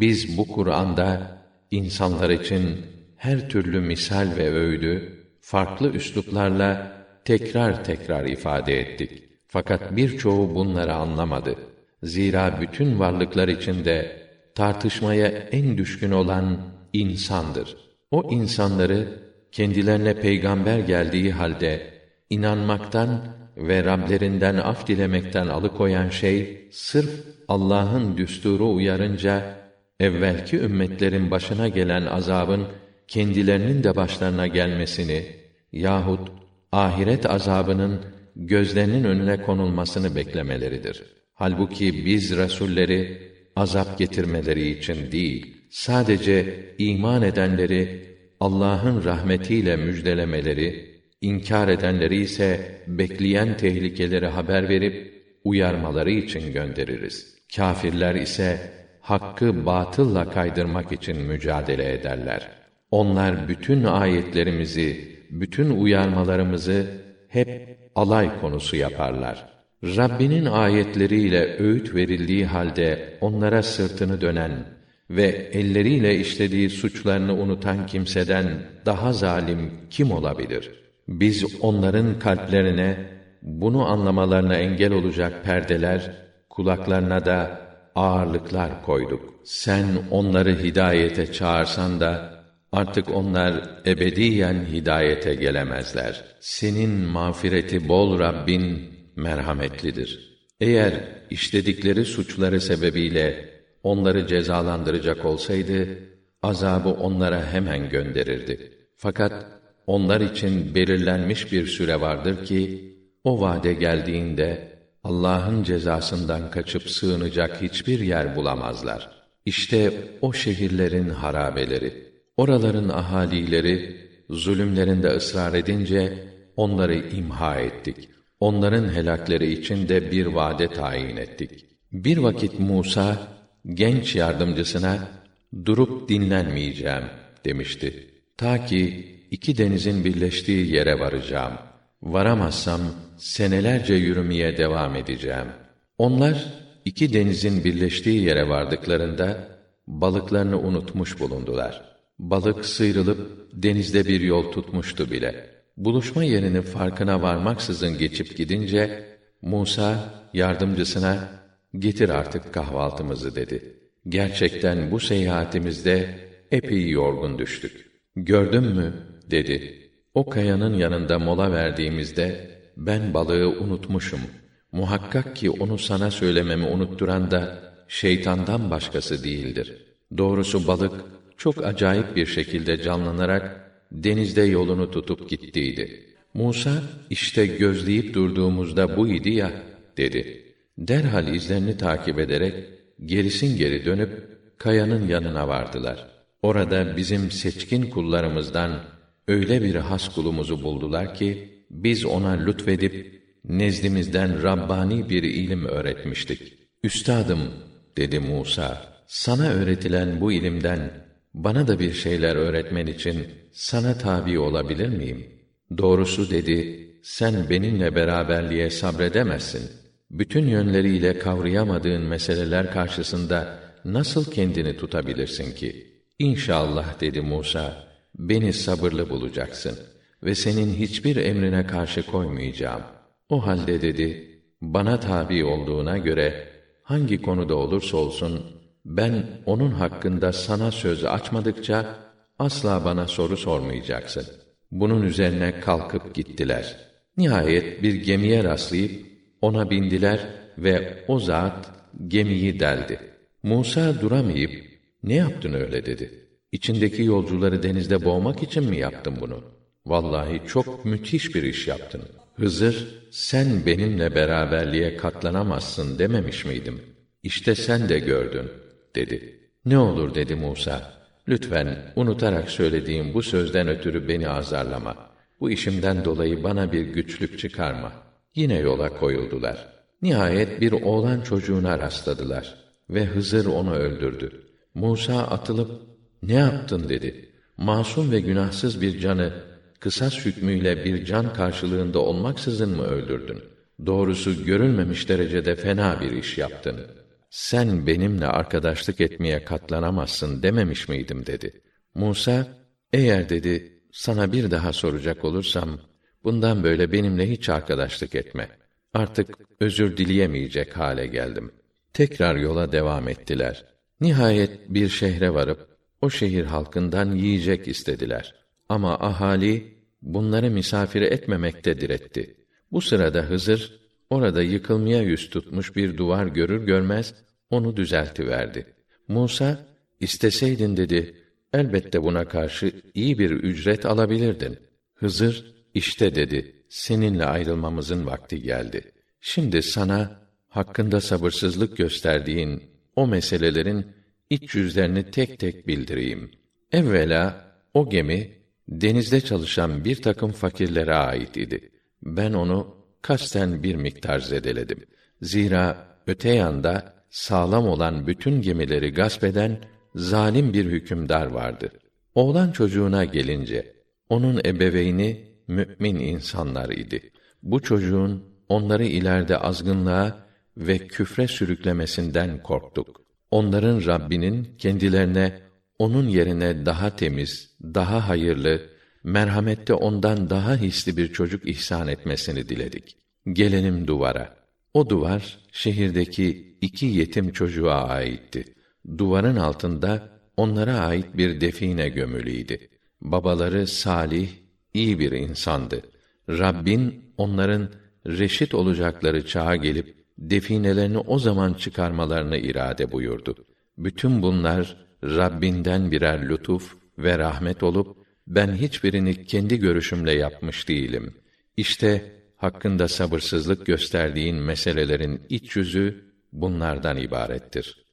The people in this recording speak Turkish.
Biz bu Kur'an'da insanlar için her türlü misal ve öğüdü farklı üsluplarla tekrar tekrar ifade ettik. Fakat birçoğu bunları anlamadı. Zira bütün varlıklar içinde tartışmaya en düşkün olan insandır. O insanları kendilerine peygamber geldiği halde inanmaktan ve Rablerinden af dilemekten alıkoyan şey sırf Allah'ın düsturu uyarınca evvelki ümmetlerin başına gelen azabın kendilerinin de başlarına gelmesini yahut ahiret azabının gözlerinin önüne konulmasını beklemeleridir. Halbuki biz rasulleri azap getirmeleri için değil, sadece iman edenleri Allah'ın rahmetiyle müjdelemeleri, inkar edenleri ise bekleyen tehlikeleri haber verip uyarmaları için göndeririz. Kâfirler ise hakkı batılla kaydırmak için mücadele ederler. Onlar bütün ayetlerimizi, bütün uyarmalarımızı hep alay konusu yaparlar. Rabbinin ayetleriyle öğüt verildiği halde onlara sırtını dönen ve elleriyle işlediği suçlarını unutan kimseden daha zalim kim olabilir? Biz onların kalplerine bunu anlamalarına engel olacak perdeler, kulaklarına da ağırlıklar koyduk. Sen onları hidayete çağırsan da artık onlar ebediyen hidayete gelemezler. Senin mağfireti bol Rabbin merhametlidir. Eğer işledikleri suçları sebebiyle onları cezalandıracak olsaydı azabı onlara hemen gönderirdi. Fakat onlar için belirlenmiş bir süre vardır ki o vade geldiğinde Allah'ın cezasından kaçıp sığınacak hiçbir yer bulamazlar. İşte o şehirlerin harabeleri. Oraların ahalileri zulümlerinde ısrar edince onları imha ettik. Onların helakleri için de bir vade tayin ettik. Bir vakit Musa genç yardımcısına durup dinlenmeyeceğim demişti. Ta ki iki denizin birleştiği yere varacağım. Varamazsam senelerce yürümeye devam edeceğim. Onlar iki denizin birleştiği yere vardıklarında balıklarını unutmuş bulundular. Balık sıyrılıp denizde bir yol tutmuştu bile. Buluşma yerini farkına varmaksızın geçip gidince Musa yardımcısına getir artık kahvaltımızı dedi. Gerçekten bu seyahatimizde epey yorgun düştük. Gördün mü dedi. O kayanın yanında mola verdiğimizde ben balığı unutmuşum. Muhakkak ki onu sana söylememi unutturan da şeytandan başkası değildir. Doğrusu balık çok acayip bir şekilde canlanarak denizde yolunu tutup gittiydi. Musa işte gözleyip durduğumuzda bu idi ya dedi. Derhal izlerini takip ederek gerisin geri dönüp kayanın yanına vardılar. Orada bizim seçkin kullarımızdan öyle bir has kulumuzu buldular ki biz ona lütfedip nezdimizden rabbani bir ilim öğretmiştik. Üstadım dedi Musa, sana öğretilen bu ilimden bana da bir şeyler öğretmen için sana tabi olabilir miyim? Doğrusu dedi, sen benimle beraberliğe sabredemezsin. Bütün yönleriyle kavrayamadığın meseleler karşısında nasıl kendini tutabilirsin ki? İnşallah dedi Musa, beni sabırlı bulacaksın ve senin hiçbir emrine karşı koymayacağım. O halde dedi, bana tabi olduğuna göre hangi konuda olursa olsun ben onun hakkında sana söz açmadıkça asla bana soru sormayacaksın. Bunun üzerine kalkıp gittiler. Nihayet bir gemiye rastlayıp ona bindiler ve o zat gemiyi deldi. Musa duramayıp ne yaptın öyle dedi. İçindeki yolcuları denizde boğmak için mi yaptın bunu? Vallahi çok müthiş bir iş yaptın. Hızır, sen benimle beraberliğe katlanamazsın dememiş miydim? İşte sen de gördün, dedi. Ne olur dedi Musa. Lütfen unutarak söylediğim bu sözden ötürü beni azarlama. Bu işimden dolayı bana bir güçlük çıkarma. Yine yola koyuldular. Nihayet bir oğlan çocuğuna rastladılar ve Hızır onu öldürdü. Musa atılıp ne yaptın dedi. Masum ve günahsız bir canı kısas hükmüyle bir can karşılığında olmaksızın mı öldürdün? Doğrusu görülmemiş derecede fena bir iş yaptın. sen benimle arkadaşlık etmeye katlanamazsın dememiş miydim dedi. Musa, eğer dedi, sana bir daha soracak olursam, bundan böyle benimle hiç arkadaşlık etme. Artık özür dileyemeyecek hale geldim. Tekrar yola devam ettiler. Nihayet bir şehre varıp, o şehir halkından yiyecek istediler. Ama ahali, bunları misafir etmemekte diretti. Bu sırada Hızır, orada yıkılmaya yüz tutmuş bir duvar görür görmez, onu düzeltiverdi. Musa, isteseydin dedi, elbette buna karşı iyi bir ücret alabilirdin. Hızır, işte dedi, seninle ayrılmamızın vakti geldi. Şimdi sana, hakkında sabırsızlık gösterdiğin o meselelerin iç yüzlerini tek tek bildireyim. Evvela, o gemi, denizde çalışan bir takım fakirlere ait idi. Ben onu kasten bir miktar zedeledim. Zira öte yanda sağlam olan bütün gemileri gasp eden zalim bir hükümdar vardı. Oğlan çocuğuna gelince onun ebeveyni mümin insanlar idi. Bu çocuğun onları ileride azgınlığa ve küfre sürüklemesinden korktuk. Onların Rabbinin kendilerine onun yerine daha temiz, daha hayırlı, merhamette ondan daha hisli bir çocuk ihsan etmesini diledik. Gelelim duvara. O duvar şehirdeki iki yetim çocuğa aitti. Duvarın altında onlara ait bir define gömülüydü. Babaları salih, iyi bir insandı. Rabbin onların reşit olacakları çağa gelip definelerini o zaman çıkarmalarını irade buyurdu. Bütün bunlar Rabbinden birer lütuf ve rahmet olup ben hiçbirini kendi görüşümle yapmış değilim. İşte hakkında sabırsızlık gösterdiğin meselelerin iç yüzü bunlardan ibarettir.